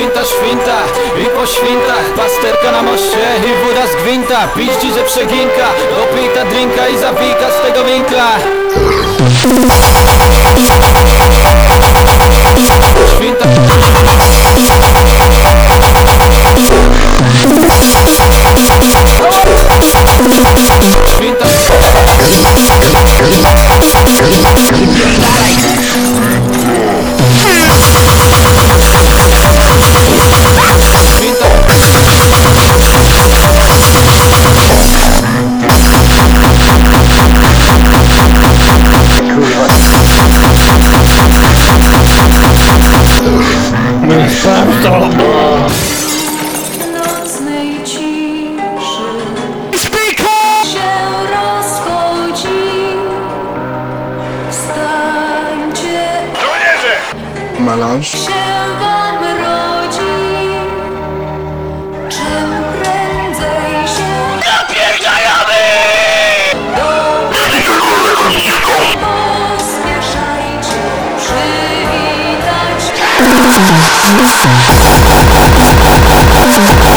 Świnta, świnta i po świntach. Pasterka na moście i woda z gwinta. Piździ, że przeginka, dopita drinka i zawika z tego winkla nocnej ciszy się rozchodzi. Wstańcie, Melanż? się wam Thank you.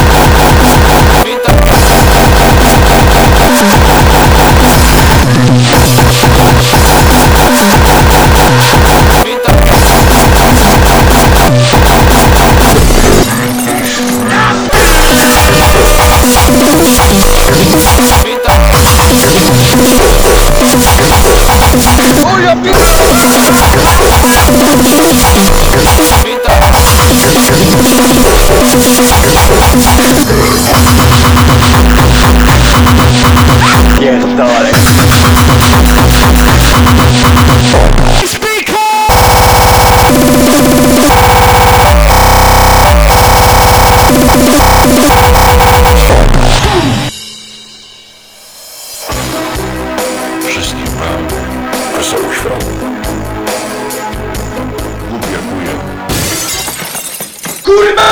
Przywitać Wszystkim wam wesołych świąt. Dziękuję. Kurwa!